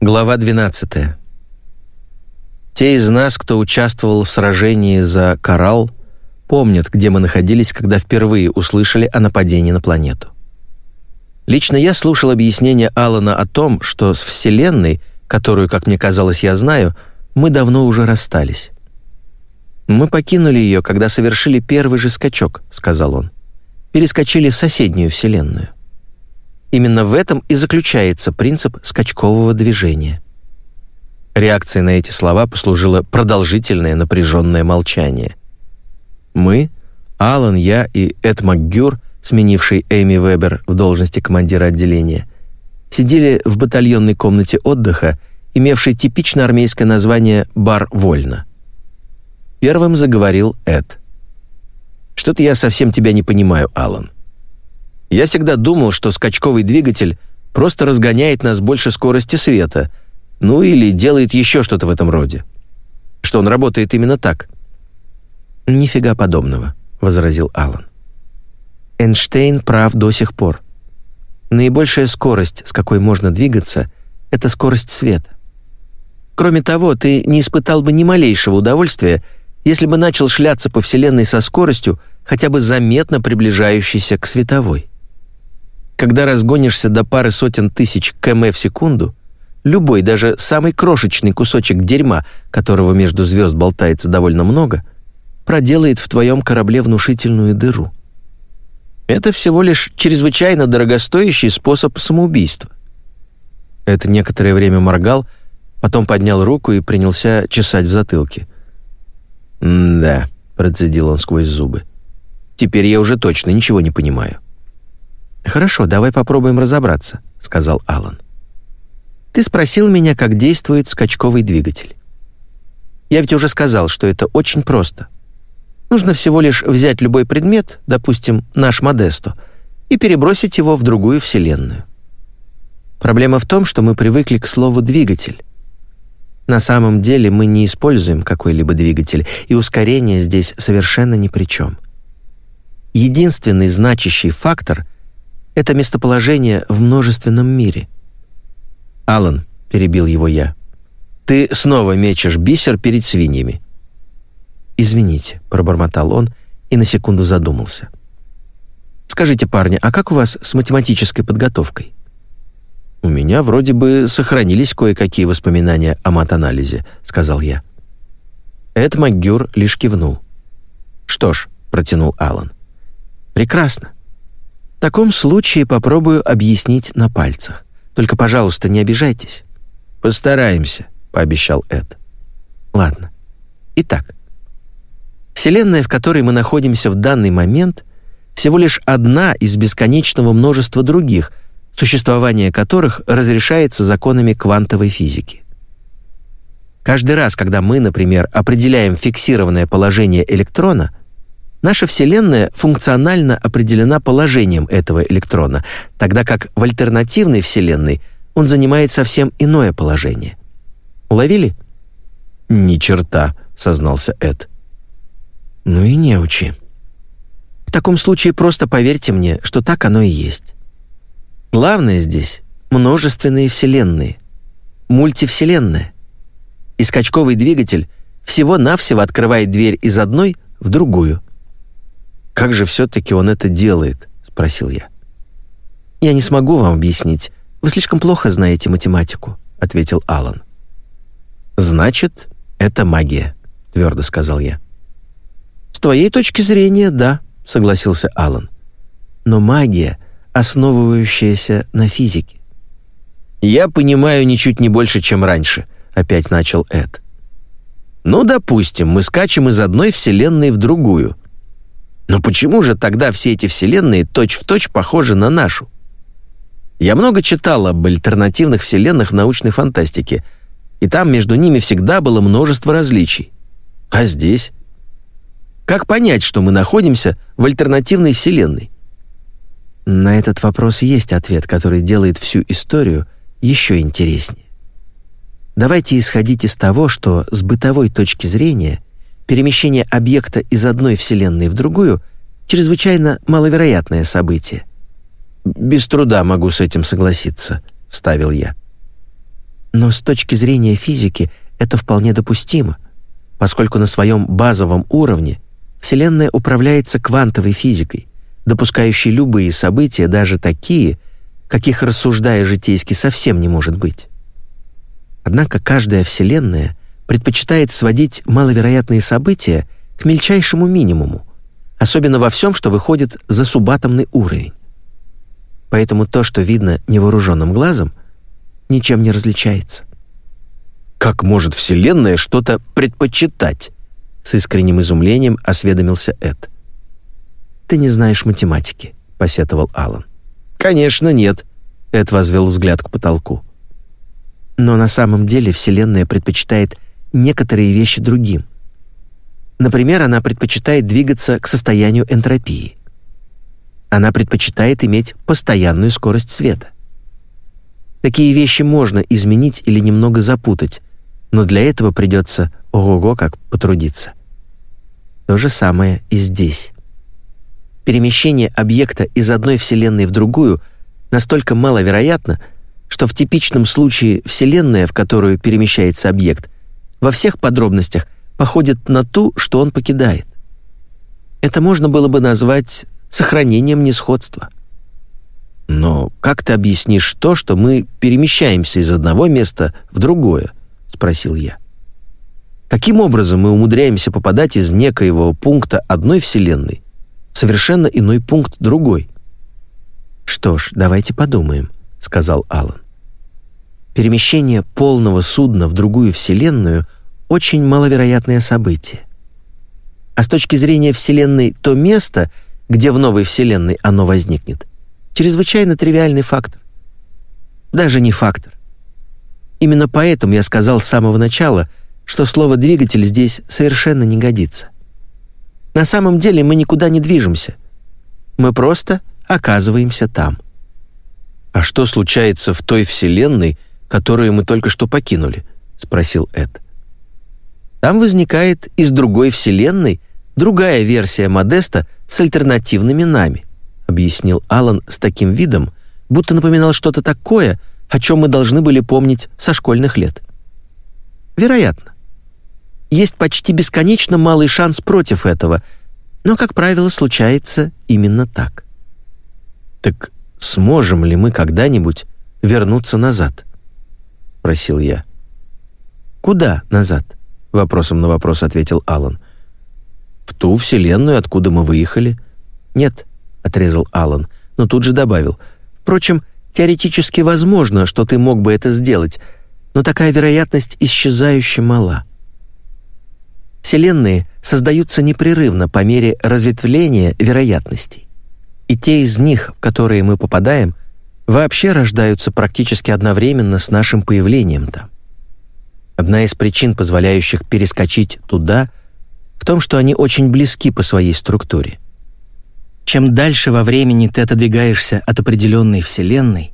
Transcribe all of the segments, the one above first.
Глава 12. Те из нас, кто участвовал в сражении за Коралл, помнят, где мы находились, когда впервые услышали о нападении на планету. Лично я слушал объяснение Алана о том, что с Вселенной, которую, как мне казалось, я знаю, мы давно уже расстались. «Мы покинули ее, когда совершили первый же скачок», — сказал он. «Перескочили в соседнюю Вселенную». Именно в этом и заключается принцип скачкового движения. Реакцией на эти слова послужило продолжительное напряженное молчание. Мы, Алан, я и Эд МакГюр, сменивший Эми Вебер в должности командира отделения, сидели в батальонной комнате отдыха, имевшей типично армейское название «Бар Вольно». Первым заговорил Эд. «Что-то я совсем тебя не понимаю, Алан. Я всегда думал, что скачковый двигатель просто разгоняет нас больше скорости света, ну или делает еще что-то в этом роде. Что он работает именно так. «Нифига подобного», — возразил Алан. Эйнштейн прав до сих пор. Наибольшая скорость, с какой можно двигаться, — это скорость света. Кроме того, ты не испытал бы ни малейшего удовольствия, если бы начал шляться по Вселенной со скоростью, хотя бы заметно приближающейся к световой. Когда разгонишься до пары сотен тысяч км в секунду, любой, даже самый крошечный кусочек дерьма, которого между звезд болтается довольно много, проделает в твоем корабле внушительную дыру. Это всего лишь чрезвычайно дорогостоящий способ самоубийства. Это некоторое время моргал, потом поднял руку и принялся чесать в затылке. «Да», — процедил он сквозь зубы. «Теперь я уже точно ничего не понимаю». «Хорошо, давай попробуем разобраться», — сказал Алан. «Ты спросил меня, как действует скачковый двигатель. Я ведь уже сказал, что это очень просто. Нужно всего лишь взять любой предмет, допустим, наш Модесто, и перебросить его в другую вселенную. Проблема в том, что мы привыкли к слову «двигатель». На самом деле мы не используем какой-либо двигатель, и ускорение здесь совершенно ни при чем. Единственный значащий фактор — это местоположение в множественном мире. Алан, перебил его я. Ты снова мечешь бисер перед свиньями. Извините, пробормотал он и на секунду задумался. Скажите, парни, а как у вас с математической подготовкой? У меня вроде бы сохранились кое-какие воспоминания о мат-анализе, сказал я. Эд МакГюр лишь кивнул. Что ж, протянул Алан. Прекрасно. В таком случае попробую объяснить на пальцах. Только, пожалуйста, не обижайтесь. Постараемся, пообещал Эд. Ладно. Итак, Вселенная, в которой мы находимся в данный момент, всего лишь одна из бесконечного множества других, существование которых разрешается законами квантовой физики. Каждый раз, когда мы, например, определяем фиксированное положение электрона, Наша Вселенная функционально определена положением этого электрона, тогда как в альтернативной Вселенной он занимает совсем иное положение. Уловили? «Ни черта», — сознался Эд. «Ну и не учи. В таком случае просто поверьте мне, что так оно и есть. Главное здесь — множественные вселенные, мультивселенная. И скачковый двигатель всего-навсего открывает дверь из одной в другую — «Как же все-таки он это делает?» — спросил я. «Я не смогу вам объяснить. Вы слишком плохо знаете математику», — ответил Алан. «Значит, это магия», — твердо сказал я. «С твоей точки зрения, да», — согласился Алан. «Но магия, основывающаяся на физике». «Я понимаю ничуть не больше, чем раньше», — опять начал Эд. «Ну, допустим, мы скачем из одной вселенной в другую. Но почему же тогда все эти вселенные точь-в-точь точь похожи на нашу? Я много читал об альтернативных вселенных в научной фантастике, и там между ними всегда было множество различий. А здесь? Как понять, что мы находимся в альтернативной вселенной? На этот вопрос есть ответ, который делает всю историю еще интереснее. Давайте исходить из того, что с бытовой точки зрения перемещение объекта из одной Вселенной в другую — чрезвычайно маловероятное событие. «Без труда могу с этим согласиться», — ставил я. Но с точки зрения физики это вполне допустимо, поскольку на своем базовом уровне Вселенная управляется квантовой физикой, допускающей любые события, даже такие, каких, рассуждая житейски, совсем не может быть. Однако каждая Вселенная предпочитает сводить маловероятные события к мельчайшему минимуму, особенно во всем, что выходит за субатомный уровень. Поэтому то, что видно невооруженным глазом, ничем не различается. «Как может Вселенная что-то предпочитать?» С искренним изумлением осведомился Эд. «Ты не знаешь математики», — посетовал Алан. «Конечно, нет», — Эд возвел взгляд к потолку. «Но на самом деле Вселенная предпочитает некоторые вещи другим. Например, она предпочитает двигаться к состоянию энтропии. Она предпочитает иметь постоянную скорость света. Такие вещи можно изменить или немного запутать, но для этого придется ого-го как потрудиться. То же самое и здесь. Перемещение объекта из одной Вселенной в другую настолько маловероятно, что в типичном случае Вселенная, в которую перемещается объект, во всех подробностях походит на ту, что он покидает. Это можно было бы назвать сохранением несходства. Но как ты объяснишь то, что мы перемещаемся из одного места в другое? спросил я. Каким образом мы умудряемся попадать из некоего пункта одной вселенной в совершенно иной пункт другой? Что ж, давайте подумаем, сказал Алан. Перемещение полного судна в другую вселенную очень маловероятное событие. А с точки зрения вселенной то место, где в новой вселенной оно возникнет, чрезвычайно тривиальный фактор. Даже не фактор. Именно поэтому я сказал с самого начала, что слово «двигатель» здесь совершенно не годится. На самом деле мы никуда не движемся. Мы просто оказываемся там. «А что случается в той вселенной, которую мы только что покинули?» — спросил Эд. «Там возникает из другой вселенной другая версия Модеста с альтернативными нами», — объяснил Алан с таким видом, будто напоминал что-то такое, о чем мы должны были помнить со школьных лет. Вероятно. Есть почти бесконечно малый шанс против этого, но, как правило, случается именно так. «Так сможем ли мы когда-нибудь вернуться назад?» — просил я. «Куда назад?» — вопросом на вопрос ответил Алан. «В ту вселенную, откуда мы выехали?» «Нет», — отрезал Алан, но тут же добавил. «Впрочем, Теоретически возможно, что ты мог бы это сделать, но такая вероятность исчезающе мала. Вселенные создаются непрерывно по мере разветвления вероятностей. И те из них, в которые мы попадаем, вообще рождаются практически одновременно с нашим появлением там. Одна из причин, позволяющих перескочить туда, в том, что они очень близки по своей структуре. Чем дальше во времени ты отодвигаешься от определенной Вселенной,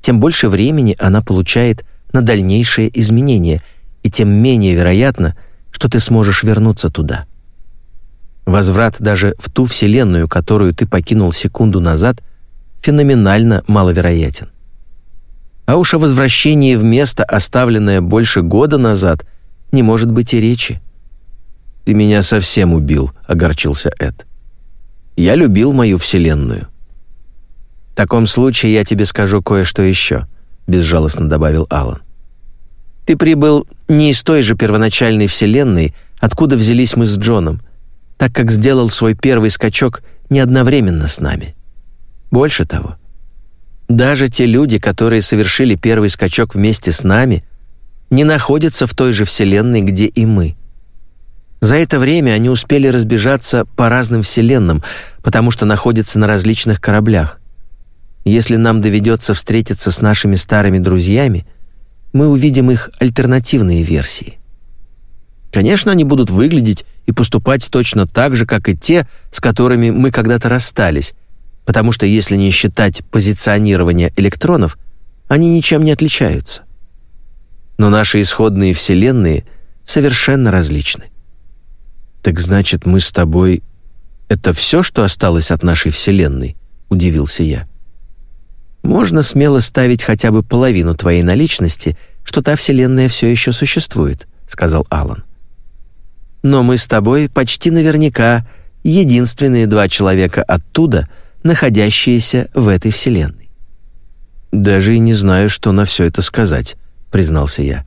тем больше времени она получает на дальнейшие изменения, и тем менее вероятно, что ты сможешь вернуться туда. Возврат даже в ту Вселенную, которую ты покинул секунду назад, феноменально маловероятен. А уж о возвращении в место, оставленное больше года назад, не может быть и речи. «Ты меня совсем убил», — огорчился Эд. Я любил мою вселенную». «В таком случае я тебе скажу кое-что еще», — безжалостно добавил Алан. «Ты прибыл не из той же первоначальной вселенной, откуда взялись мы с Джоном, так как сделал свой первый скачок не одновременно с нами. Больше того, даже те люди, которые совершили первый скачок вместе с нами, не находятся в той же вселенной, где и мы. За это время они успели разбежаться по разным вселенным, потому что находятся на различных кораблях. Если нам доведется встретиться с нашими старыми друзьями, мы увидим их альтернативные версии. Конечно, они будут выглядеть и поступать точно так же, как и те, с которыми мы когда-то расстались, потому что если не считать позиционирование электронов, они ничем не отличаются. Но наши исходные вселенные совершенно различны. «Так значит, мы с тобой... Это все, что осталось от нашей Вселенной?» — удивился я. «Можно смело ставить хотя бы половину твоей наличности что та Вселенная все еще существует», — сказал Алан. «Но мы с тобой почти наверняка единственные два человека оттуда, находящиеся в этой Вселенной». «Даже и не знаю, что на все это сказать», — признался я.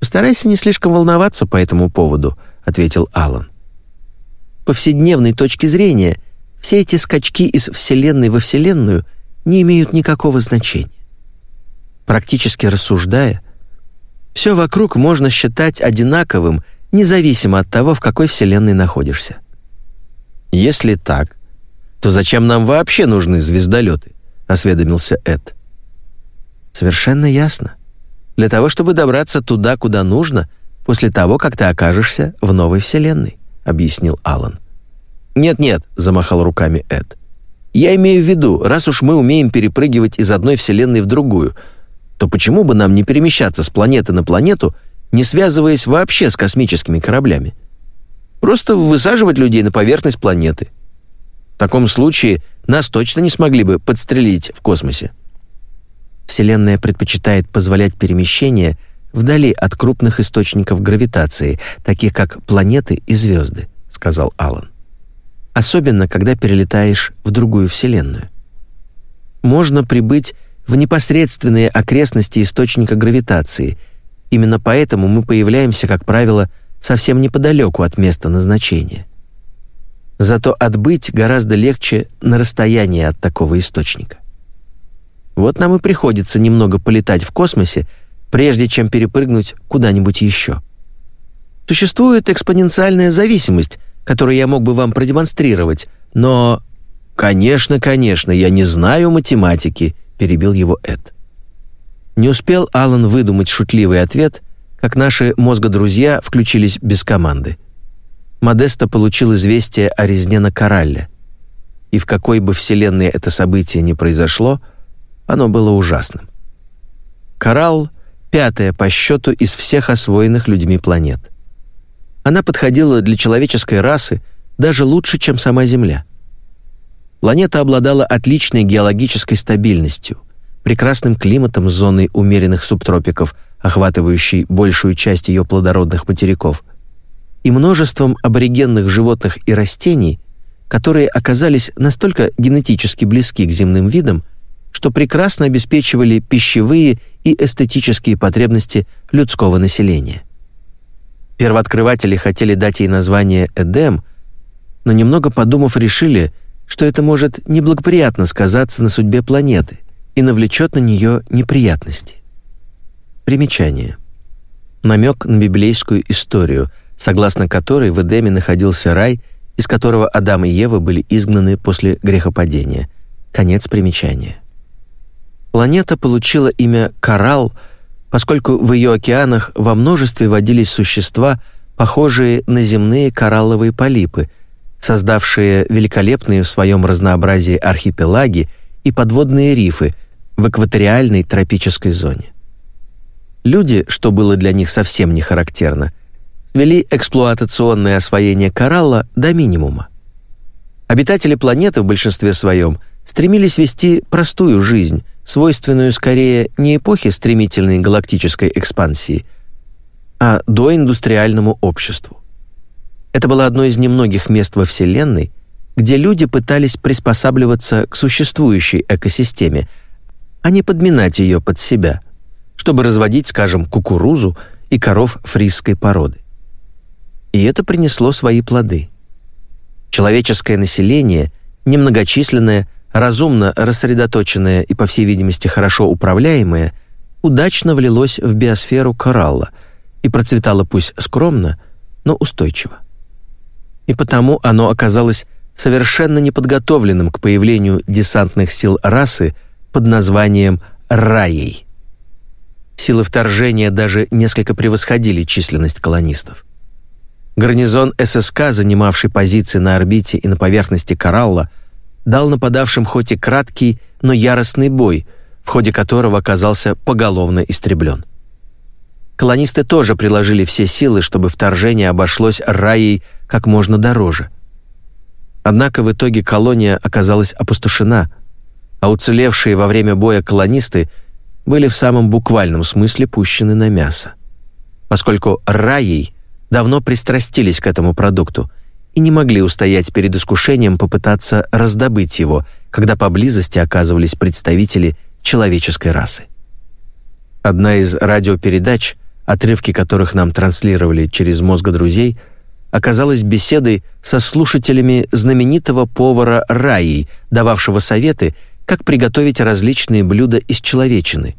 «Постарайся не слишком волноваться по этому поводу», — ответил Алан. «Повседневной точки зрения все эти скачки из Вселенной во Вселенную не имеют никакого значения. Практически рассуждая, все вокруг можно считать одинаковым, независимо от того, в какой Вселенной находишься. Если так, то зачем нам вообще нужны звездолеты? осведомился Эд. Совершенно ясно. Для того, чтобы добраться туда, куда нужно, после того, как ты окажешься в новой вселенной, объяснил Алан. Нет-нет, замахал руками Эд. Я имею в виду, раз уж мы умеем перепрыгивать из одной вселенной в другую, то почему бы нам не перемещаться с планеты на планету, не связываясь вообще с космическими кораблями? Просто высаживать людей на поверхность планеты. В таком случае нас точно не смогли бы подстрелить в космосе. Вселенная предпочитает позволять перемещение вдали от крупных источников гравитации, таких как планеты и звезды, сказал Алан. Особенно, когда перелетаешь в другую вселенную. Можно прибыть в непосредственные окрестности источника гравитации. Именно поэтому мы появляемся, как правило, совсем неподалеку от места назначения. Зато отбыть гораздо легче на расстоянии от такого источника. Вот нам и приходится немного полетать в космосе, прежде чем перепрыгнуть куда-нибудь еще. Существует экспоненциальная зависимость, которую я мог бы вам продемонстрировать, но... «Конечно, конечно, я не знаю математики», — перебил его Эд. Не успел Алан выдумать шутливый ответ, как наши мозгодрузья включились без команды. Модеста получил известие о резне на Коралле. И в какой бы вселенной это событие ни произошло, оно было ужасным. Коралл — пятая по счету из всех освоенных людьми планет. Она подходила для человеческой расы даже лучше, чем сама Земля — Планета обладала отличной геологической стабильностью, прекрасным климатом с зоной умеренных субтропиков, охватывающей большую часть ее плодородных материков, и множеством аборигенных животных и растений, которые оказались настолько генетически близки к земным видам, что прекрасно обеспечивали пищевые и эстетические потребности людского населения. Первооткрыватели хотели дать ей название Эдем, но немного подумав, решили – что это может неблагоприятно сказаться на судьбе планеты и навлечет на нее неприятности. Примечание. Намек на библейскую историю, согласно которой в Эдеме находился рай, из которого Адам и Ева были изгнаны после грехопадения. Конец примечания. Планета получила имя Коралл, поскольку в ее океанах во множестве водились существа, похожие на земные коралловые полипы – создавшие великолепные в своем разнообразии архипелаги и подводные рифы в экваториальной тропической зоне. Люди, что было для них совсем не характерно, свели эксплуатационное освоение коралла до минимума. Обитатели планеты в большинстве своем стремились вести простую жизнь, свойственную скорее не эпохе стремительной галактической экспансии, а доиндустриальному обществу. Это было одно из немногих мест во Вселенной, где люди пытались приспосабливаться к существующей экосистеме, а не подминать ее под себя, чтобы разводить, скажем, кукурузу и коров фрисской породы. И это принесло свои плоды. Человеческое население, немногочисленное, разумно рассредоточенное и, по всей видимости, хорошо управляемое, удачно влилось в биосферу коралла и процветало пусть скромно, но устойчиво и потому оно оказалось совершенно неподготовленным к появлению десантных сил расы под названием «Раей». Силы вторжения даже несколько превосходили численность колонистов. Гарнизон ССК, занимавший позиции на орбите и на поверхности Коралла, дал нападавшим хоть и краткий, но яростный бой, в ходе которого оказался поголовно истреблен. Колонисты тоже приложили все силы, чтобы вторжение обошлось Раей как можно дороже. Однако в итоге колония оказалась опустошена, а уцелевшие во время боя колонисты были в самом буквальном смысле пущены на мясо. Поскольку раей давно пристрастились к этому продукту и не могли устоять перед искушением попытаться раздобыть его, когда поблизости оказывались представители человеческой расы. Одна из радиопередач, отрывки которых нам транслировали через мозга друзей, оказалась беседой со слушателями знаменитого повара Раи, дававшего советы, как приготовить различные блюда из человечины.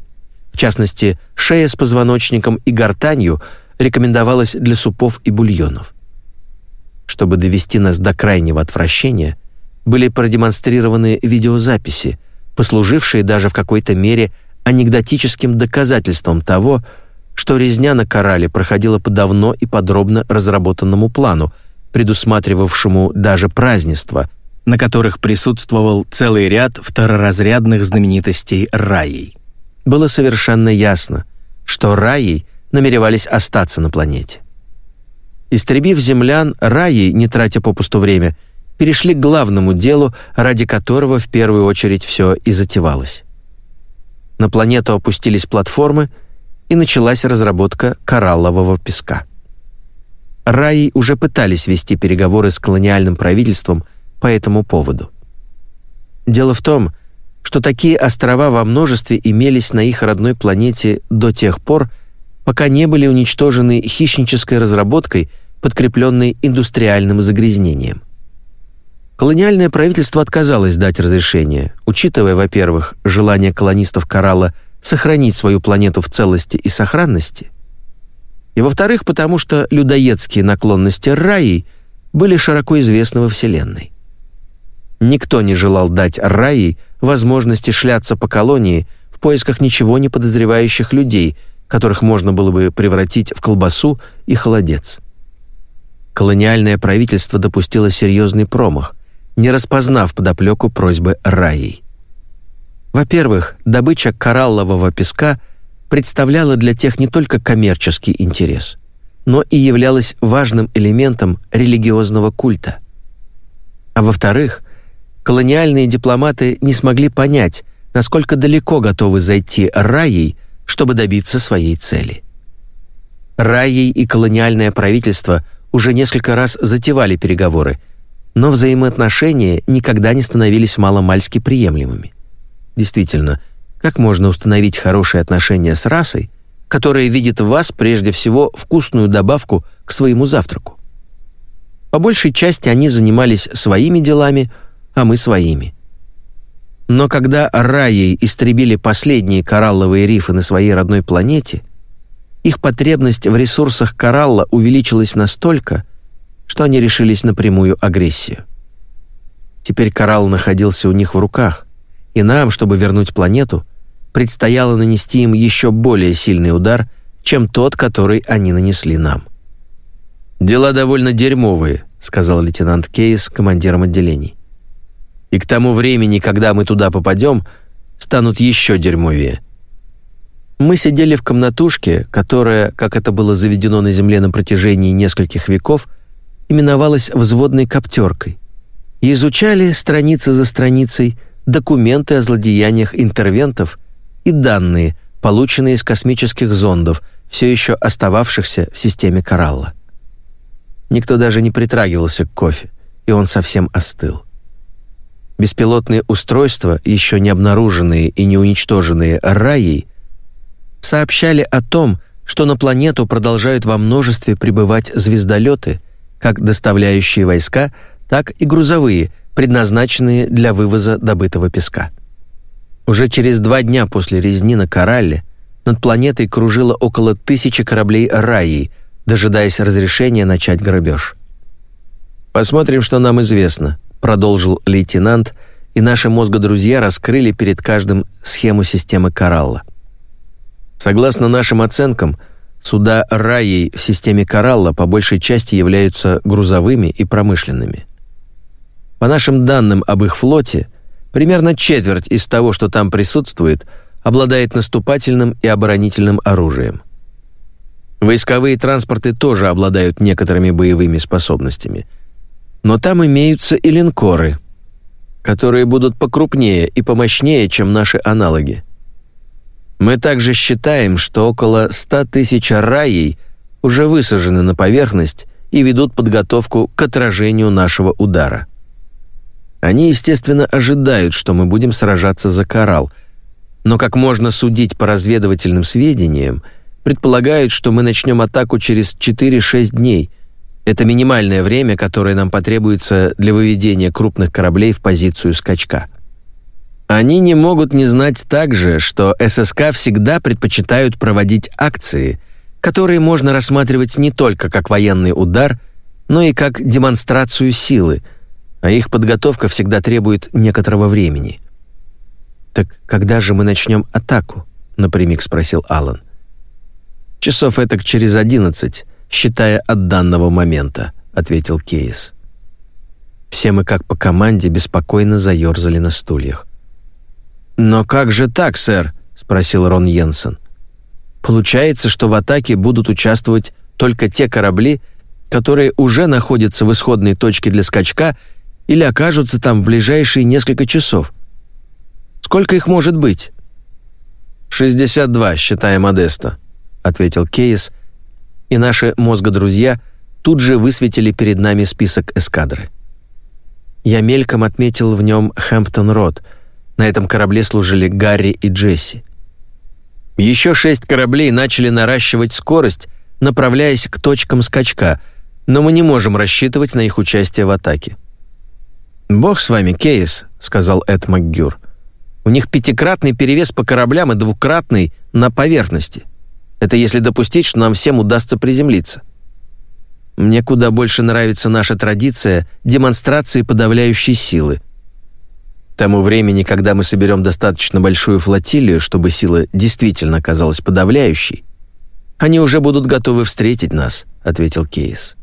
В частности, шея с позвоночником и гортанью рекомендовалась для супов и бульонов. Чтобы довести нас до крайнего отвращения, были продемонстрированы видеозаписи, послужившие даже в какой-то мере анекдотическим доказательством того, что резня на корале проходила по давно и подробно разработанному плану, предусматривавшему даже празднества, на которых присутствовал целый ряд второразрядных знаменитостей Раей. Было совершенно ясно, что Раей намеревались остаться на планете. Истребив землян, Раей, не тратя попусту время, перешли к главному делу, ради которого в первую очередь все и затевалось. На планету опустились платформы, и началась разработка кораллового песка. Раи уже пытались вести переговоры с колониальным правительством – по этому поводу. Дело в том, что такие острова во множестве имелись на их родной планете до тех пор, пока не были уничтожены хищнической разработкой, подкрепленной индустриальным загрязнением. Колониальное правительство отказалось дать разрешение, учитывая, во-первых, желание колонистов Коралла сохранить свою планету в целости и сохранности, и, во-вторых, потому что людоедские наклонности Раи были широко известны во Вселенной. Никто не желал дать Раи возможности шляться по колонии в поисках ничего не подозревающих людей, которых можно было бы превратить в колбасу и холодец. Колониальное правительство допустило серьезный промах, не распознав подоплеку просьбы Раи. Во-первых, добыча кораллового песка представляла для тех не только коммерческий интерес, но и являлась важным элементом религиозного культа. А во-вторых, колониальные дипломаты не смогли понять, насколько далеко готовы зайти Раей, чтобы добиться своей цели. Раей и колониальное правительство уже несколько раз затевали переговоры, но взаимоотношения никогда не становились маломальски приемлемыми. Действительно, как можно установить хорошие отношения с расой, которая видит в вас прежде всего вкусную добавку к своему завтраку? По большей части они занимались своими делами – а мы своими. Но когда раей истребили последние коралловые рифы на своей родной планете, их потребность в ресурсах коралла увеличилась настолько, что они решились на прямую агрессию. Теперь коралл находился у них в руках, и нам, чтобы вернуть планету, предстояло нанести им еще более сильный удар, чем тот, который они нанесли нам. «Дела довольно дерьмовые», — сказал лейтенант Кейс командиром отделений и к тому времени, когда мы туда попадем, станут еще дерьмовее. Мы сидели в комнатушке, которая, как это было заведено на Земле на протяжении нескольких веков, именовалась взводной коптеркой, и изучали страницы за страницей документы о злодеяниях интервентов и данные, полученные из космических зондов, все еще остававшихся в системе Коралла. Никто даже не притрагивался к кофе, и он совсем остыл. Беспилотные устройства, еще не обнаруженные и не уничтоженные Раей, сообщали о том, что на планету продолжают во множестве прибывать звездолеты, как доставляющие войска, так и грузовые, предназначенные для вывоза добытого песка. Уже через два дня после резни на Коралле над планетой кружило около тысячи кораблей Раи, дожидаясь разрешения начать грабеж. «Посмотрим, что нам известно», продолжил лейтенант, и наши мозгодрузья раскрыли перед каждым схему системы Коралла. Согласно нашим оценкам, суда Раей в системе Коралла по большей части являются грузовыми и промышленными. По нашим данным об их флоте, примерно четверть из того, что там присутствует, обладает наступательным и оборонительным оружием. Войсковые транспорты тоже обладают некоторыми боевыми способностями – но там имеются и линкоры, которые будут покрупнее и помощнее, чем наши аналоги. Мы также считаем, что около 100 тысяч раей уже высажены на поверхность и ведут подготовку к отражению нашего удара. Они, естественно, ожидают, что мы будем сражаться за коралл, но, как можно судить по разведывательным сведениям, предполагают, что мы начнем атаку через 4-6 дней. Это минимальное время, которое нам потребуется для выведения крупных кораблей в позицию скачка. Они не могут не знать также, что ССК всегда предпочитают проводить акции, которые можно рассматривать не только как военный удар, но и как демонстрацию силы, а их подготовка всегда требует некоторого времени. «Так когда же мы начнем атаку?» — напрямик спросил Алан. «Часов этак через одиннадцать, считая от данного момента», — ответил Кейс. Все мы, как по команде, беспокойно заерзали на стульях. «Но как же так, сэр?» — спросил Рон Йенсен. «Получается, что в атаке будут участвовать только те корабли, которые уже находятся в исходной точке для скачка или окажутся там в ближайшие несколько часов. Сколько их может быть?» «Шестьдесят два, считая Модеста», — ответил Кейс, и наши мозгодрузья тут же высветили перед нами список эскадры. Я мельком отметил в нем Хэмптон-Род — на этом корабле служили Гарри и Джесси. Еще шесть кораблей начали наращивать скорость, направляясь к точкам скачка, но мы не можем рассчитывать на их участие в атаке. «Бог с вами, Кейс», — сказал Эд МакГюр. «У них пятикратный перевес по кораблям и двукратный на поверхности. Это если допустить, что нам всем удастся приземлиться. Мне куда больше нравится наша традиция демонстрации подавляющей силы тому времени, когда мы соберем достаточно большую флотилию, чтобы сила действительно казалась подавляющей, они уже будут готовы встретить нас», — ответил Кейс.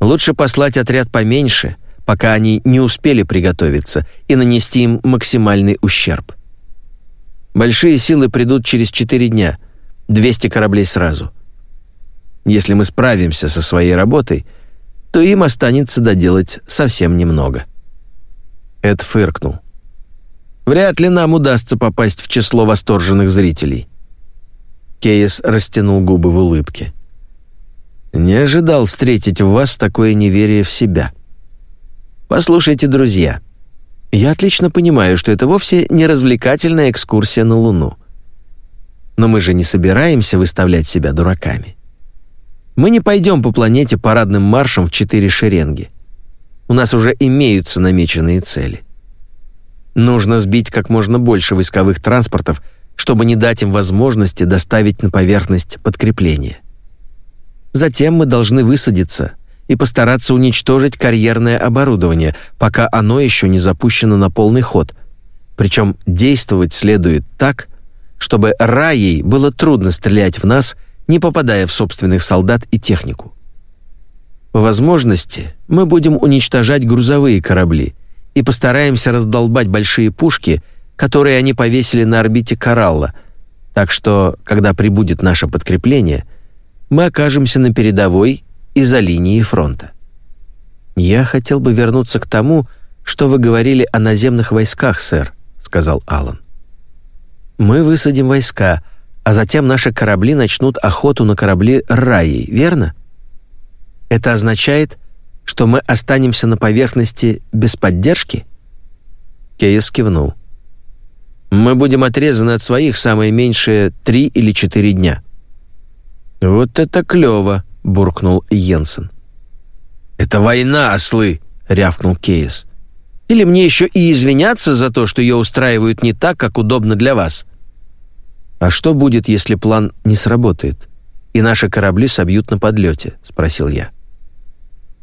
«Лучше послать отряд поменьше, пока они не успели приготовиться, и нанести им максимальный ущерб. Большие силы придут через четыре дня, 200 кораблей сразу. Если мы справимся со своей работой, то им останется доделать совсем немного». Эд фыркнул. «Вряд ли нам удастся попасть в число восторженных зрителей». Кейс растянул губы в улыбке. «Не ожидал встретить в вас такое неверие в себя. Послушайте, друзья, я отлично понимаю, что это вовсе не развлекательная экскурсия на Луну. Но мы же не собираемся выставлять себя дураками. Мы не пойдем по планете парадным маршем в четыре шеренги. У нас уже имеются намеченные цели. Нужно сбить как можно больше войсковых транспортов, чтобы не дать им возможности доставить на поверхность подкрепление. Затем мы должны высадиться и постараться уничтожить карьерное оборудование, пока оно еще не запущено на полный ход. Причем действовать следует так, чтобы Раей было трудно стрелять в нас, не попадая в собственных солдат и технику. По возможности мы будем уничтожать грузовые корабли и постараемся раздолбать большие пушки, которые они повесили на орбите Коралла, так что, когда прибудет наше подкрепление, мы окажемся на передовой и за линией фронта. «Я хотел бы вернуться к тому, что вы говорили о наземных войсках, сэр», — сказал Алан. «Мы высадим войска, а затем наши корабли начнут охоту на корабли Раи, верно?» Это означает, что мы останемся на поверхности без поддержки?» Кейс кивнул. «Мы будем отрезаны от своих самое меньшее три или четыре дня». «Вот это клево!» — буркнул Йенсен. «Это война, ослы!» — рявкнул Кейс. «Или мне еще и извиняться за то, что ее устраивают не так, как удобно для вас?» «А что будет, если план не сработает, и наши корабли собьют на подлете?» — спросил я.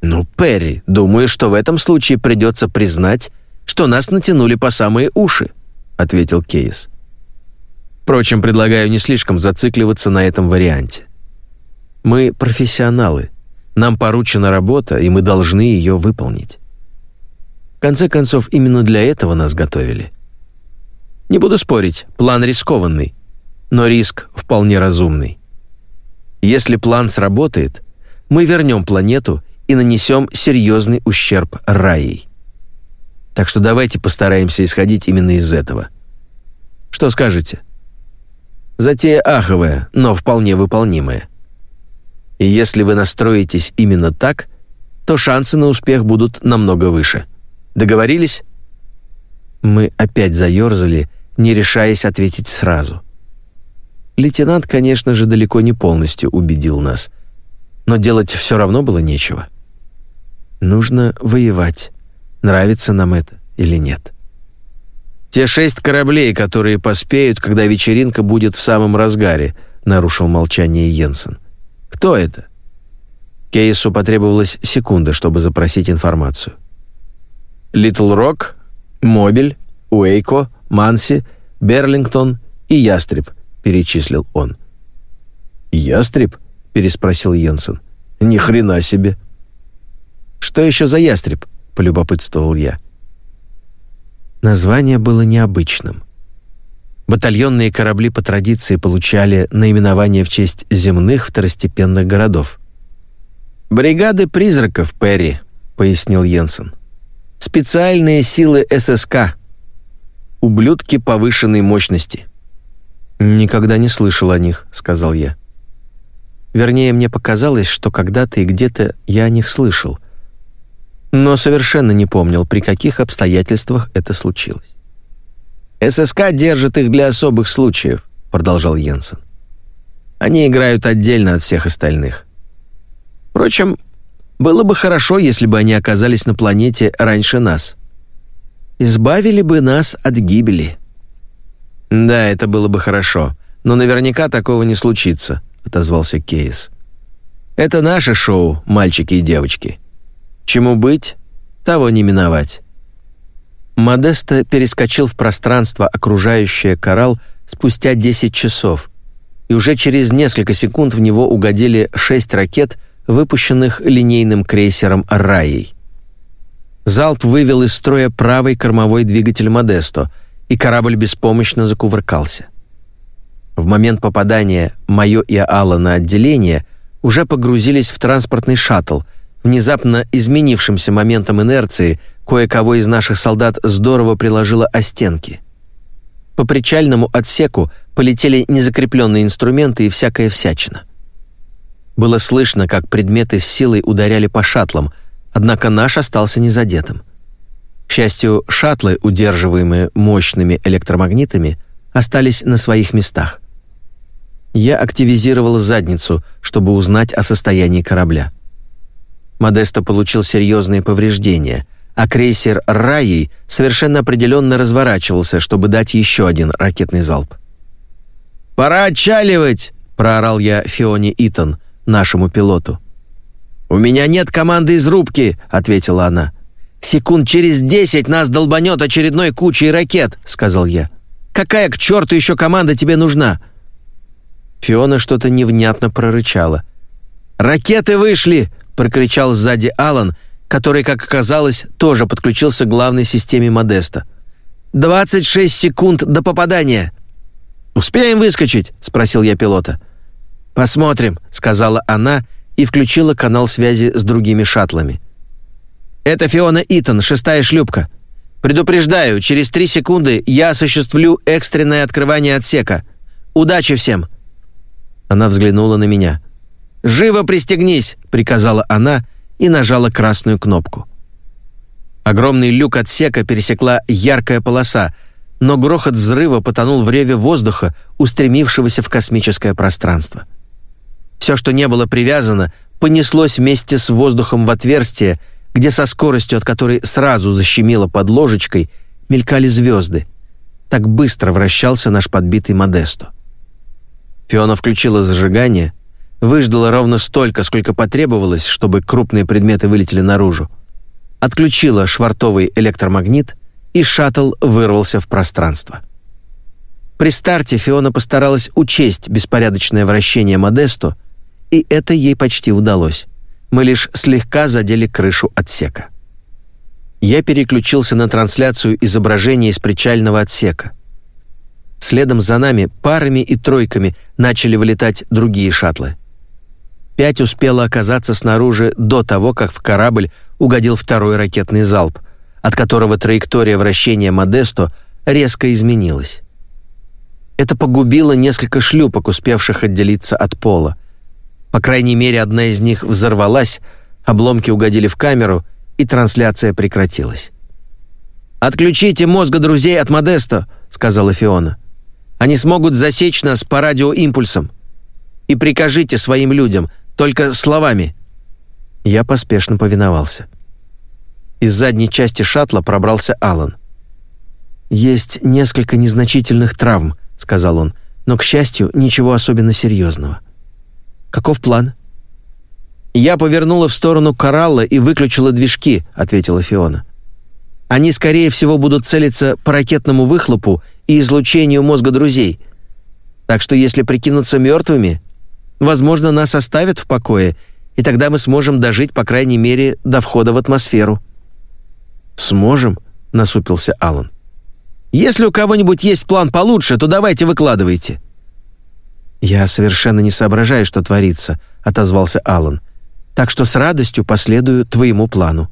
«Ну, Перри, думаю, что в этом случае придется признать, что нас натянули по самые уши», — ответил Кейс. Впрочем, предлагаю не слишком зацикливаться на этом варианте. Мы профессионалы. Нам поручена работа, и мы должны ее выполнить. В конце концов, именно для этого нас готовили. Не буду спорить, план рискованный, но риск вполне разумный. Если план сработает, мы вернем планету и нанесем серьезный ущерб Раей. Так что давайте постараемся исходить именно из этого. Что скажете? Затея аховая, но вполне выполнимая. И если вы настроитесь именно так, то шансы на успех будут намного выше. Договорились? Мы опять заерзали, не решаясь ответить сразу. Лейтенант, конечно же, далеко не полностью убедил нас, но делать все равно было нечего. Нужно воевать, нравится нам это или нет. «Те шесть кораблей, которые поспеют, когда вечеринка будет в самом разгаре», нарушил молчание Йенсен. «Кто это?» Кейсу потребовалась секунда, чтобы запросить информацию. «Литл Рок, Мобиль, Уэйко, Манси, Берлингтон и Ястреб», перечислил он. «Ястреб?» — переспросил Йенсен. «Ни хрена себе!» «Что еще за ястреб?» — полюбопытствовал я. Название было необычным. Батальонные корабли по традиции получали наименование в честь земных второстепенных городов. «Бригады призраков, Перри», — пояснил Йенсен. «Специальные силы ССК. Ублюдки повышенной мощности». «Никогда не слышал о них», — сказал я. Вернее, мне показалось, что когда-то и где-то я о них слышал — но совершенно не помнил, при каких обстоятельствах это случилось. «ССК держит их для особых случаев», — продолжал Йенсен. «Они играют отдельно от всех остальных. Впрочем, было бы хорошо, если бы они оказались на планете раньше нас. Избавили бы нас от гибели». «Да, это было бы хорошо, но наверняка такого не случится», — отозвался Кейс. «Это наше шоу, мальчики и девочки. Чему быть, того не миновать. Модесто перескочил в пространство, окружающее коралл, спустя 10 часов, и уже через несколько секунд в него угодили шесть ракет, выпущенных линейным крейсером «Раей». Залп вывел из строя правый кормовой двигатель «Модесто», и корабль беспомощно закувыркался. В момент попадания Майо и Алла на отделение уже погрузились в транспортный шаттл — внезапно изменившимся моментом инерции кое-кого из наших солдат здорово приложило о стенки. По причальному отсеку полетели незакрепленные инструменты и всякая всячина. Было слышно, как предметы с силой ударяли по шаттлам, однако наш остался незадетым. К счастью, шаттлы, удерживаемые мощными электромагнитами, остались на своих местах. Я активизировал задницу, чтобы узнать о состоянии корабля. Модесто получил серьезные повреждения, а крейсер «Раей» совершенно определенно разворачивался, чтобы дать еще один ракетный залп. «Пора отчаливать!» — проорал я Фионе Итон, нашему пилоту. «У меня нет команды из рубки», — ответила она. «Секунд через десять нас долбанет очередной кучей ракет», — сказал я. «Какая к черту еще команда тебе нужна?» Фиона что-то невнятно прорычала. «Ракеты вышли!» прокричал сзади Алан, который, как оказалось, тоже подключился к главной системе Модеста. «26 секунд до попадания!» «Успеем выскочить?» — спросил я пилота. «Посмотрим», — сказала она и включила канал связи с другими шаттлами. «Это Фиона Итон, шестая шлюпка. Предупреждаю, через три секунды я осуществлю экстренное открывание отсека. Удачи всем!» Она взглянула на меня. «Живо пристегнись!» — приказала она и нажала красную кнопку. Огромный люк отсека пересекла яркая полоса, но грохот взрыва потонул в реве воздуха, устремившегося в космическое пространство. Все, что не было привязано, понеслось вместе с воздухом в отверстие, где со скоростью, от которой сразу защемило под ложечкой, мелькали звезды. Так быстро вращался наш подбитый Модесто. Фиона включила зажигание, выждала ровно столько, сколько потребовалось, чтобы крупные предметы вылетели наружу. Отключила швартовый электромагнит, и шаттл вырвался в пространство. При старте Фиона постаралась учесть беспорядочное вращение Модесто, и это ей почти удалось. Мы лишь слегка задели крышу отсека. Я переключился на трансляцию изображения из причального отсека. Следом за нами парами и тройками начали вылетать другие шаттлы. Пять успела оказаться снаружи до того, как в корабль угодил второй ракетный залп, от которого траектория вращения Модесто резко изменилась. Это погубило несколько шлюпок, успевших отделиться от пола. По крайней мере, одна из них взорвалась, обломки угодили в камеру, и трансляция прекратилась. «Отключите мозга друзей от Модесто», — сказала Фиона. «Они смогут засечь нас по радиоимпульсам. И прикажите своим людям, только словами». Я поспешно повиновался. Из задней части шаттла пробрался Алан. «Есть несколько незначительных травм», — сказал он, «но, к счастью, ничего особенно серьезного». «Каков план?» «Я повернула в сторону коралла и выключила движки», — ответила Фиона. «Они, скорее всего, будут целиться по ракетному выхлопу и излучению мозга друзей. Так что если прикинуться мертвыми, возможно, нас оставят в покое, и тогда мы сможем дожить, по крайней мере, до входа в атмосферу». «Сможем?» — насупился Алан. «Если у кого-нибудь есть план получше, то давайте выкладывайте». «Я совершенно не соображаю, что творится», — отозвался Алан. «Так что с радостью последую твоему плану».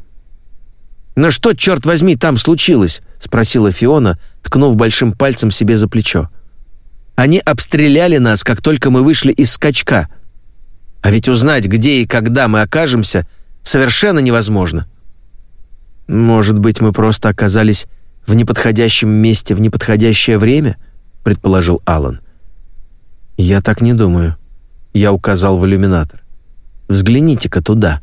«Но что, черт возьми, там случилось?» — спросила Фиона, ткнув большим пальцем себе за плечо. «Они обстреляли нас, как только мы вышли из скачка. А ведь узнать, где и когда мы окажемся, совершенно невозможно». «Может быть, мы просто оказались в неподходящем месте в неподходящее время?» — предположил Алан. «Я так не думаю», — я указал в иллюминатор. «Взгляните-ка туда».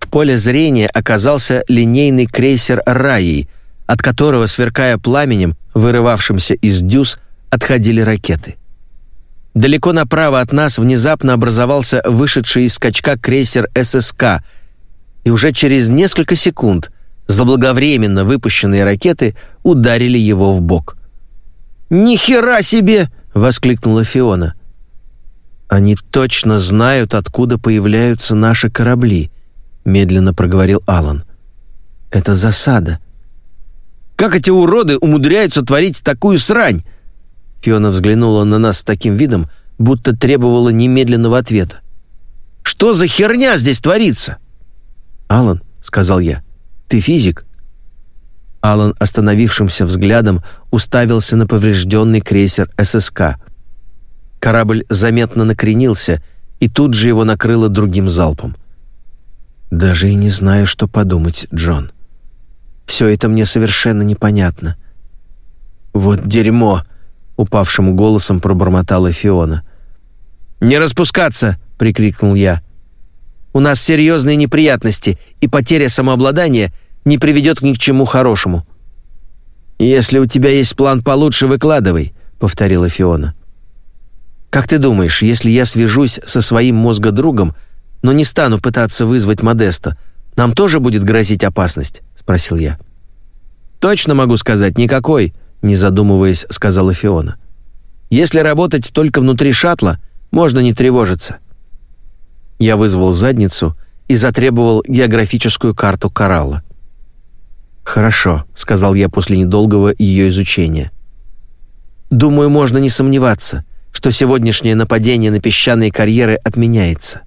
В поле зрения оказался линейный крейсер «Раи», от которого, сверкая пламенем, вырывавшимся из дюз, отходили ракеты. Далеко направо от нас внезапно образовался вышедший из скачка крейсер ССК, и уже через несколько секунд заблаговременно выпущенные ракеты ударили его в бок. «Ни хера себе!» — воскликнула Фиона. «Они точно знают, откуда появляются наши корабли», — медленно проговорил Алан. «Это засада». «Как эти уроды умудряются творить такую срань?» Фиона взглянула на нас с таким видом, будто требовала немедленного ответа. «Что за херня здесь творится?» «Алан», — сказал я, — «ты физик?» Алан остановившимся взглядом уставился на поврежденный крейсер ССК. Корабль заметно накренился, и тут же его накрыло другим залпом. «Даже и не знаю, что подумать, Джон. Все это мне совершенно непонятно». «Вот дерьмо!» — упавшим голосом пробормотала Фиона. «Не распускаться!» — прикрикнул я. «У нас серьезные неприятности, и потеря самообладания не приведет ни к чему хорошему». «Если у тебя есть план получше, выкладывай», — повторила Фиона. «Как ты думаешь, если я свяжусь со своим мозгодругом, но не стану пытаться вызвать Модеста, нам тоже будет грозить опасность?» — спросил я. «Точно могу сказать, никакой», — не задумываясь, сказала Фиона. «Если работать только внутри шаттла, можно не тревожиться». Я вызвал задницу и затребовал географическую карту коралла. «Хорошо», — сказал я после недолгого ее изучения. «Думаю, можно не сомневаться, что сегодняшнее нападение на песчаные карьеры отменяется.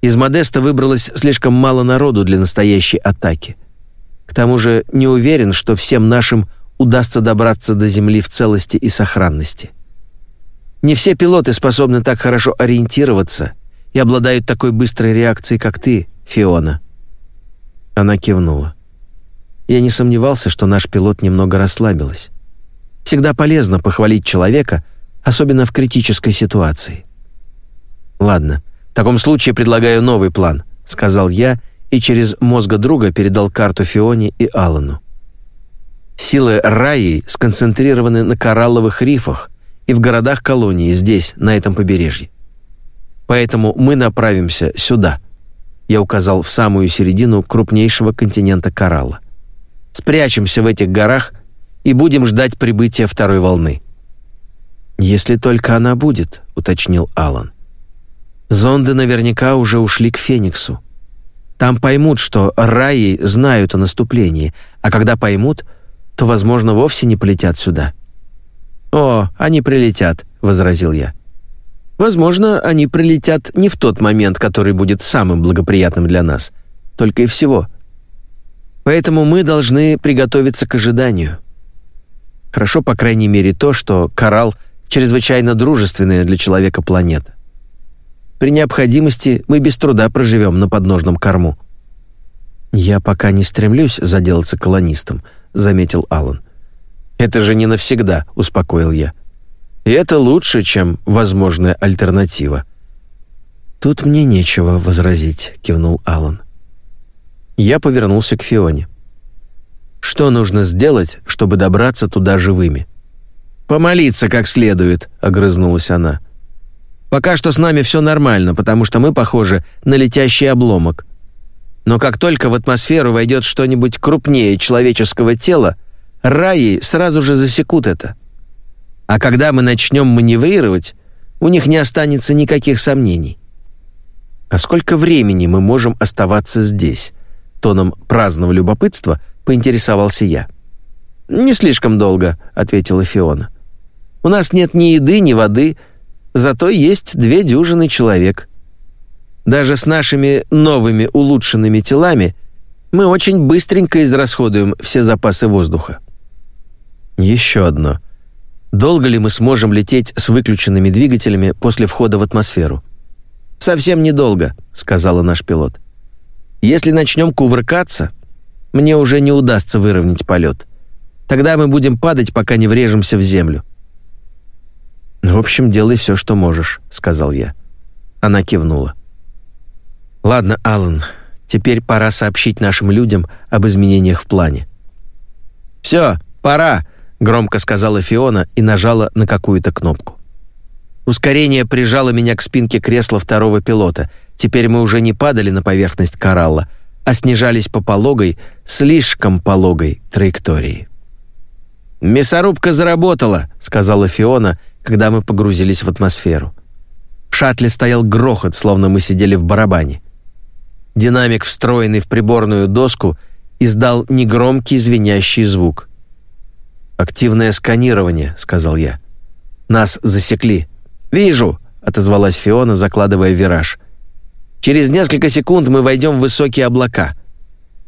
Из Модеста выбралось слишком мало народу для настоящей атаки. К тому же не уверен, что всем нашим удастся добраться до Земли в целости и сохранности. Не все пилоты способны так хорошо ориентироваться и обладают такой быстрой реакцией, как ты, Фиона». Она кивнула. Я не сомневался, что наш пилот немного расслабилась. Всегда полезно похвалить человека, особенно в критической ситуации. «Ладно, в таком случае предлагаю новый план», — сказал я и через мозга друга передал карту Фионе и Аллану. Силы Раи сконцентрированы на коралловых рифах и в городах колонии здесь, на этом побережье. Поэтому мы направимся сюда. Я указал в самую середину крупнейшего континента коралла спрячемся в этих горах и будем ждать прибытия второй волны». «Если только она будет», — уточнил Алан. «Зонды наверняка уже ушли к Фениксу. Там поймут, что раи знают о наступлении, а когда поймут, то, возможно, вовсе не полетят сюда». «О, они прилетят», — возразил я. «Возможно, они прилетят не в тот момент, который будет самым благоприятным для нас. Только и всего. Поэтому мы должны приготовиться к ожиданию. Хорошо, по крайней мере, то, что коралл — чрезвычайно дружественная для человека планета. При необходимости мы без труда проживем на подножном корму. «Я пока не стремлюсь заделаться колонистом», — заметил Аллан. «Это же не навсегда», — успокоил я. «И это лучше, чем возможная альтернатива». «Тут мне нечего возразить», — кивнул Аллан. Я повернулся к Фионе. «Что нужно сделать, чтобы добраться туда живыми?» «Помолиться как следует», — огрызнулась она. «Пока что с нами все нормально, потому что мы похожи на летящий обломок. Но как только в атмосферу войдет что-нибудь крупнее человеческого тела, раи сразу же засекут это. А когда мы начнем маневрировать, у них не останется никаких сомнений. А сколько времени мы можем оставаться здесь? Тоном праздного любопытства поинтересовался я. «Не слишком долго», — ответила Фиона. «У нас нет ни еды, ни воды, зато есть две дюжины человек. Даже с нашими новыми улучшенными телами мы очень быстренько израсходуем все запасы воздуха». Еще одно. Долго ли мы сможем лететь с выключенными двигателями после входа в атмосферу? «Совсем недолго», — сказала наш пилот. «Если начнем кувыркаться, мне уже не удастся выровнять полет. Тогда мы будем падать, пока не врежемся в землю». «В общем, делай все, что можешь», — сказал я. Она кивнула. «Ладно, Аллан, теперь пора сообщить нашим людям об изменениях в плане». «Все, пора», — громко сказала Фиона и нажала на какую-то кнопку. Ускорение прижало меня к спинке кресла второго пилота. Теперь мы уже не падали на поверхность коралла, а снижались по пологой, слишком пологой траектории. «Мясорубка заработала», — сказала Фиона, когда мы погрузились в атмосферу. В шаттле стоял грохот, словно мы сидели в барабане. Динамик, встроенный в приборную доску, издал негромкий звенящий звук. «Активное сканирование», — сказал я. «Нас засекли». «Вижу», — отозвалась Фиона, закладывая вираж. «Через несколько секунд мы войдем в высокие облака.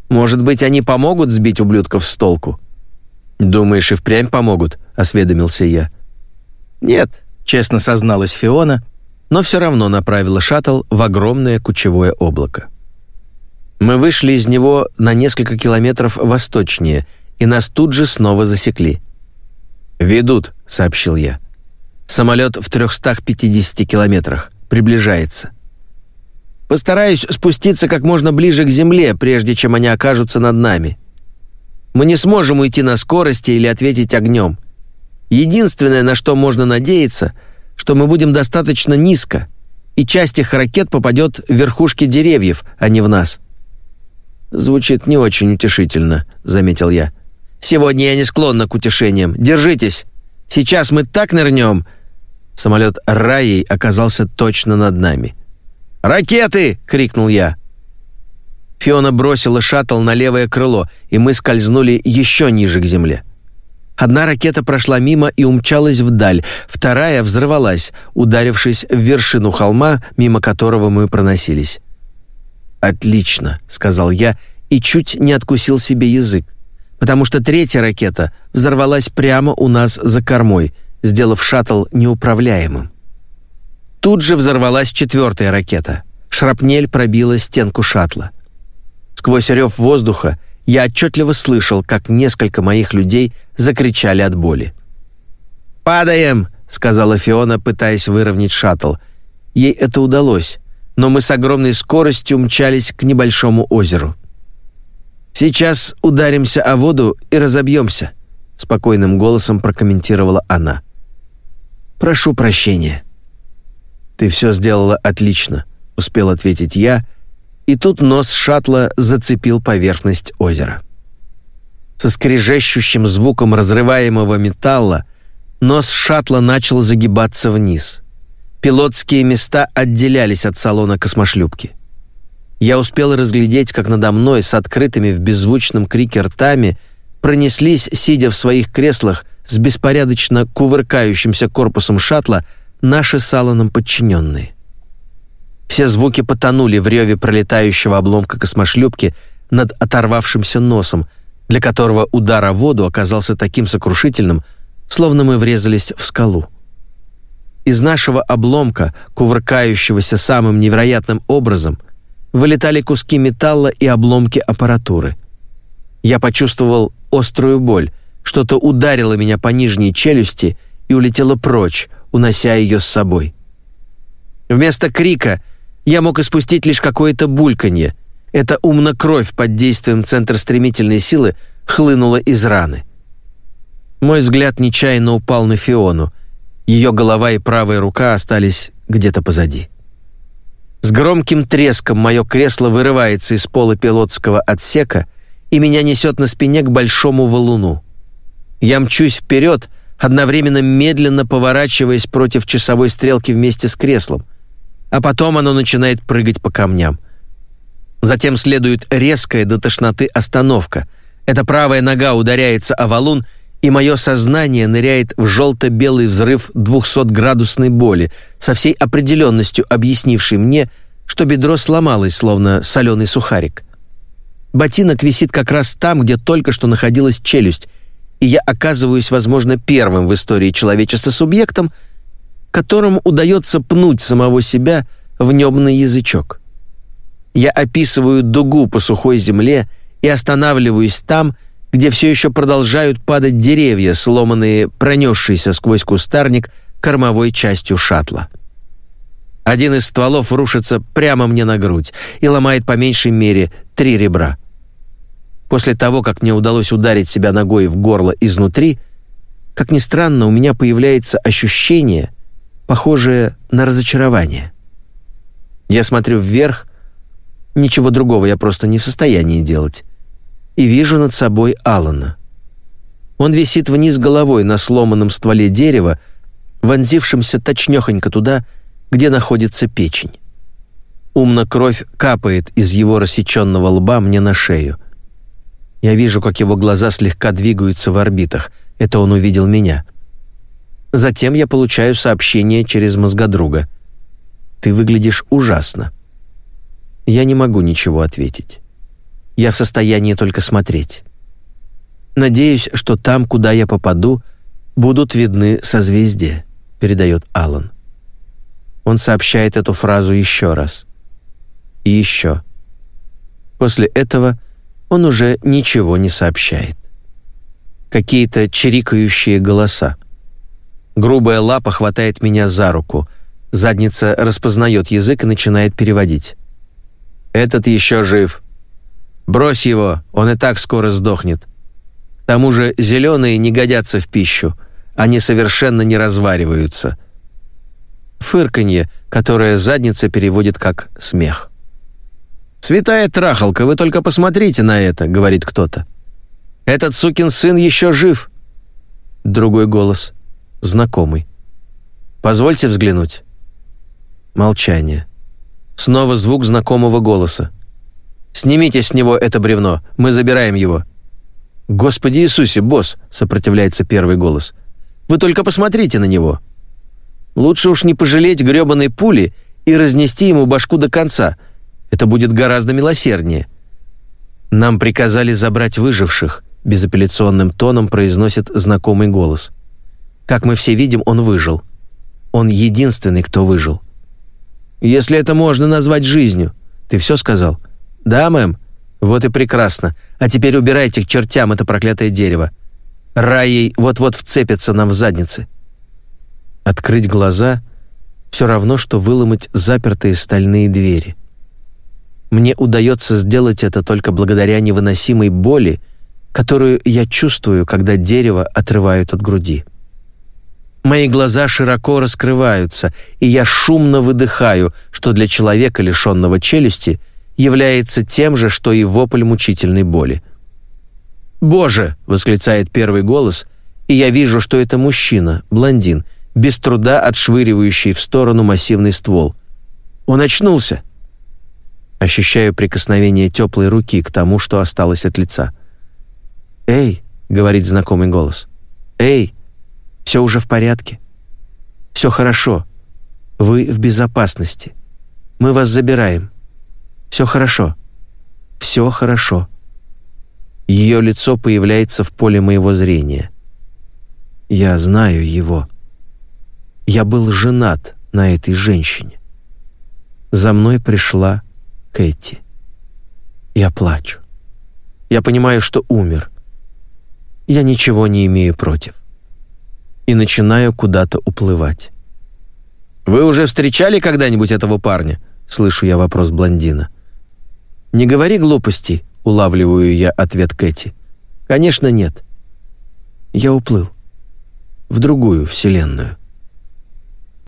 Может быть, они помогут сбить ублюдков с толку?» «Думаешь, и впрямь помогут?» — осведомился я. «Нет», — честно созналась Фиона, но все равно направила шаттл в огромное кучевое облако. Мы вышли из него на несколько километров восточнее, и нас тут же снова засекли. «Ведут», — сообщил я. Самолет в 350 километрах. Приближается. Постараюсь спуститься как можно ближе к земле, прежде чем они окажутся над нами. Мы не сможем уйти на скорости или ответить огнем. Единственное, на что можно надеяться, что мы будем достаточно низко, и часть их ракет попадет в верхушки деревьев, а не в нас. Звучит не очень утешительно, заметил я. Сегодня я не склонна к утешениям. Держитесь. Сейчас мы так нырнем, Самолет Раей оказался точно над нами. «Ракеты!» — крикнул я. Фиона бросила шаттл на левое крыло, и мы скользнули еще ниже к земле. Одна ракета прошла мимо и умчалась вдаль, вторая взорвалась, ударившись в вершину холма, мимо которого мы проносились. «Отлично», — сказал я и чуть не откусил себе язык, потому что третья ракета взорвалась прямо у нас за кормой — сделав шаттл неуправляемым. Тут же взорвалась четвертая ракета. Шрапнель пробила стенку шаттла. Сквозь рев воздуха я отчетливо слышал, как несколько моих людей закричали от боли. «Падаем!» — сказала Фиона, пытаясь выровнять шаттл. Ей это удалось, но мы с огромной скоростью мчались к небольшому озеру. «Сейчас ударимся о воду и разобьемся», — спокойным голосом прокомментировала она. Прошу прощения». «Ты все сделала отлично», — успел ответить я, и тут нос шаттла зацепил поверхность озера. Со скрежещущим звуком разрываемого металла нос шаттла начал загибаться вниз. Пилотские места отделялись от салона космошлюпки. Я успел разглядеть, как надо мной с открытыми в беззвучном крике ртами пронеслись, сидя в своих креслах, с беспорядочно кувыркающимся корпусом шаттла наши с Алланом подчиненные. Все звуки потонули в реве пролетающего обломка космошлюпки над оторвавшимся носом, для которого удар о воду оказался таким сокрушительным, словно мы врезались в скалу. Из нашего обломка, кувыркающегося самым невероятным образом, вылетали куски металла и обломки аппаратуры. Я почувствовал острую боль, что-то ударило меня по нижней челюсти и улетело прочь, унося ее с собой. Вместо крика я мог испустить лишь какое-то бульканье. Эта умна кровь под действием центра стремительной силы хлынула из раны. Мой взгляд нечаянно упал на Фиону. Ее голова и правая рука остались где-то позади. С громким треском мое кресло вырывается из пола пилотского отсека и меня несет на спине к большому валуну. Я мчусь вперед, одновременно медленно поворачиваясь против часовой стрелки вместе с креслом, а потом оно начинает прыгать по камням. Затем следует резкая до тошноты остановка. Эта правая нога ударяется о валун — и мое сознание ныряет в желто-белый взрыв 200-градусной боли, со всей определенностью объяснившей мне, что бедро сломалось, словно соленый сухарик. Ботинок висит как раз там, где только что находилась челюсть, и я оказываюсь, возможно, первым в истории человечества субъектом, которому удается пнуть самого себя в небный язычок. Я описываю дугу по сухой земле и останавливаюсь там, где все еще продолжают падать деревья, сломанные, пронесшиеся сквозь кустарник кормовой частью шаттла. Один из стволов рушится прямо мне на грудь и ломает по меньшей мере три ребра. После того, как мне удалось ударить себя ногой в горло изнутри, как ни странно, у меня появляется ощущение, похожее на разочарование. Я смотрю вверх, ничего другого я просто не в состоянии делать и вижу над собой Алана. Он висит вниз головой на сломанном стволе дерева, вонзившемся точнёхонько туда, где находится печень. Умно кровь капает из его рассеченного лба мне на шею. Я вижу, как его глаза слегка двигаются в орбитах. Это он увидел меня. Затем я получаю сообщение через мозгодруга. «Ты выглядишь ужасно». Я не могу ничего ответить. Я в состоянии только смотреть. Надеюсь, что там, куда я попаду, будут видны созвездия, передает Алан. Он сообщает эту фразу еще раз. И еще. После этого он уже ничего не сообщает. Какие-то чирикающие голоса. Грубая лапа хватает меня за руку. Задница распознает язык и начинает переводить. «Этот еще жив», Брось его, он и так скоро сдохнет. К тому же зеленые не годятся в пищу, они совершенно не развариваются. Фырканье, которое задница переводит как смех. «Святая трахалка, вы только посмотрите на это», — говорит кто-то. «Этот сукин сын еще жив». Другой голос, знакомый. «Позвольте взглянуть». Молчание. Снова звук знакомого голоса. Снимите с него это бревно, мы забираем его». «Господи Иисусе, босс!» — сопротивляется первый голос. «Вы только посмотрите на него. Лучше уж не пожалеть грёбаной пули и разнести ему башку до конца. Это будет гораздо милосерднее». «Нам приказали забрать выживших», — безапелляционным тоном произносит знакомый голос. «Как мы все видим, он выжил. Он единственный, кто выжил». «Если это можно назвать жизнью. Ты все сказал?» «Да, мэм? Вот и прекрасно. А теперь убирайте к чертям это проклятое дерево. Рай вот-вот вцепится нам в задницы». Открыть глаза — все равно, что выломать запертые стальные двери. Мне удается сделать это только благодаря невыносимой боли, которую я чувствую, когда дерево отрывают от груди. Мои глаза широко раскрываются, и я шумно выдыхаю, что для человека, лишенного челюсти, является тем же, что и вопль мучительной боли. «Боже!» — восклицает первый голос, и я вижу, что это мужчина, блондин, без труда отшвыривающий в сторону массивный ствол. «Он очнулся!» Ощущаю прикосновение теплой руки к тому, что осталось от лица. «Эй!» — говорит знакомый голос. «Эй! Все уже в порядке. Все хорошо. Вы в безопасности. Мы вас забираем. Все хорошо. Все хорошо. Ее лицо появляется в поле моего зрения. Я знаю его. Я был женат на этой женщине. За мной пришла Кэти. Я плачу. Я понимаю, что умер. Я ничего не имею против. И начинаю куда-то уплывать. «Вы уже встречали когда-нибудь этого парня?» Слышу я вопрос блондина. «Не говори глупостей», — улавливаю я ответ Кэти. «Конечно, нет. Я уплыл. В другую вселенную».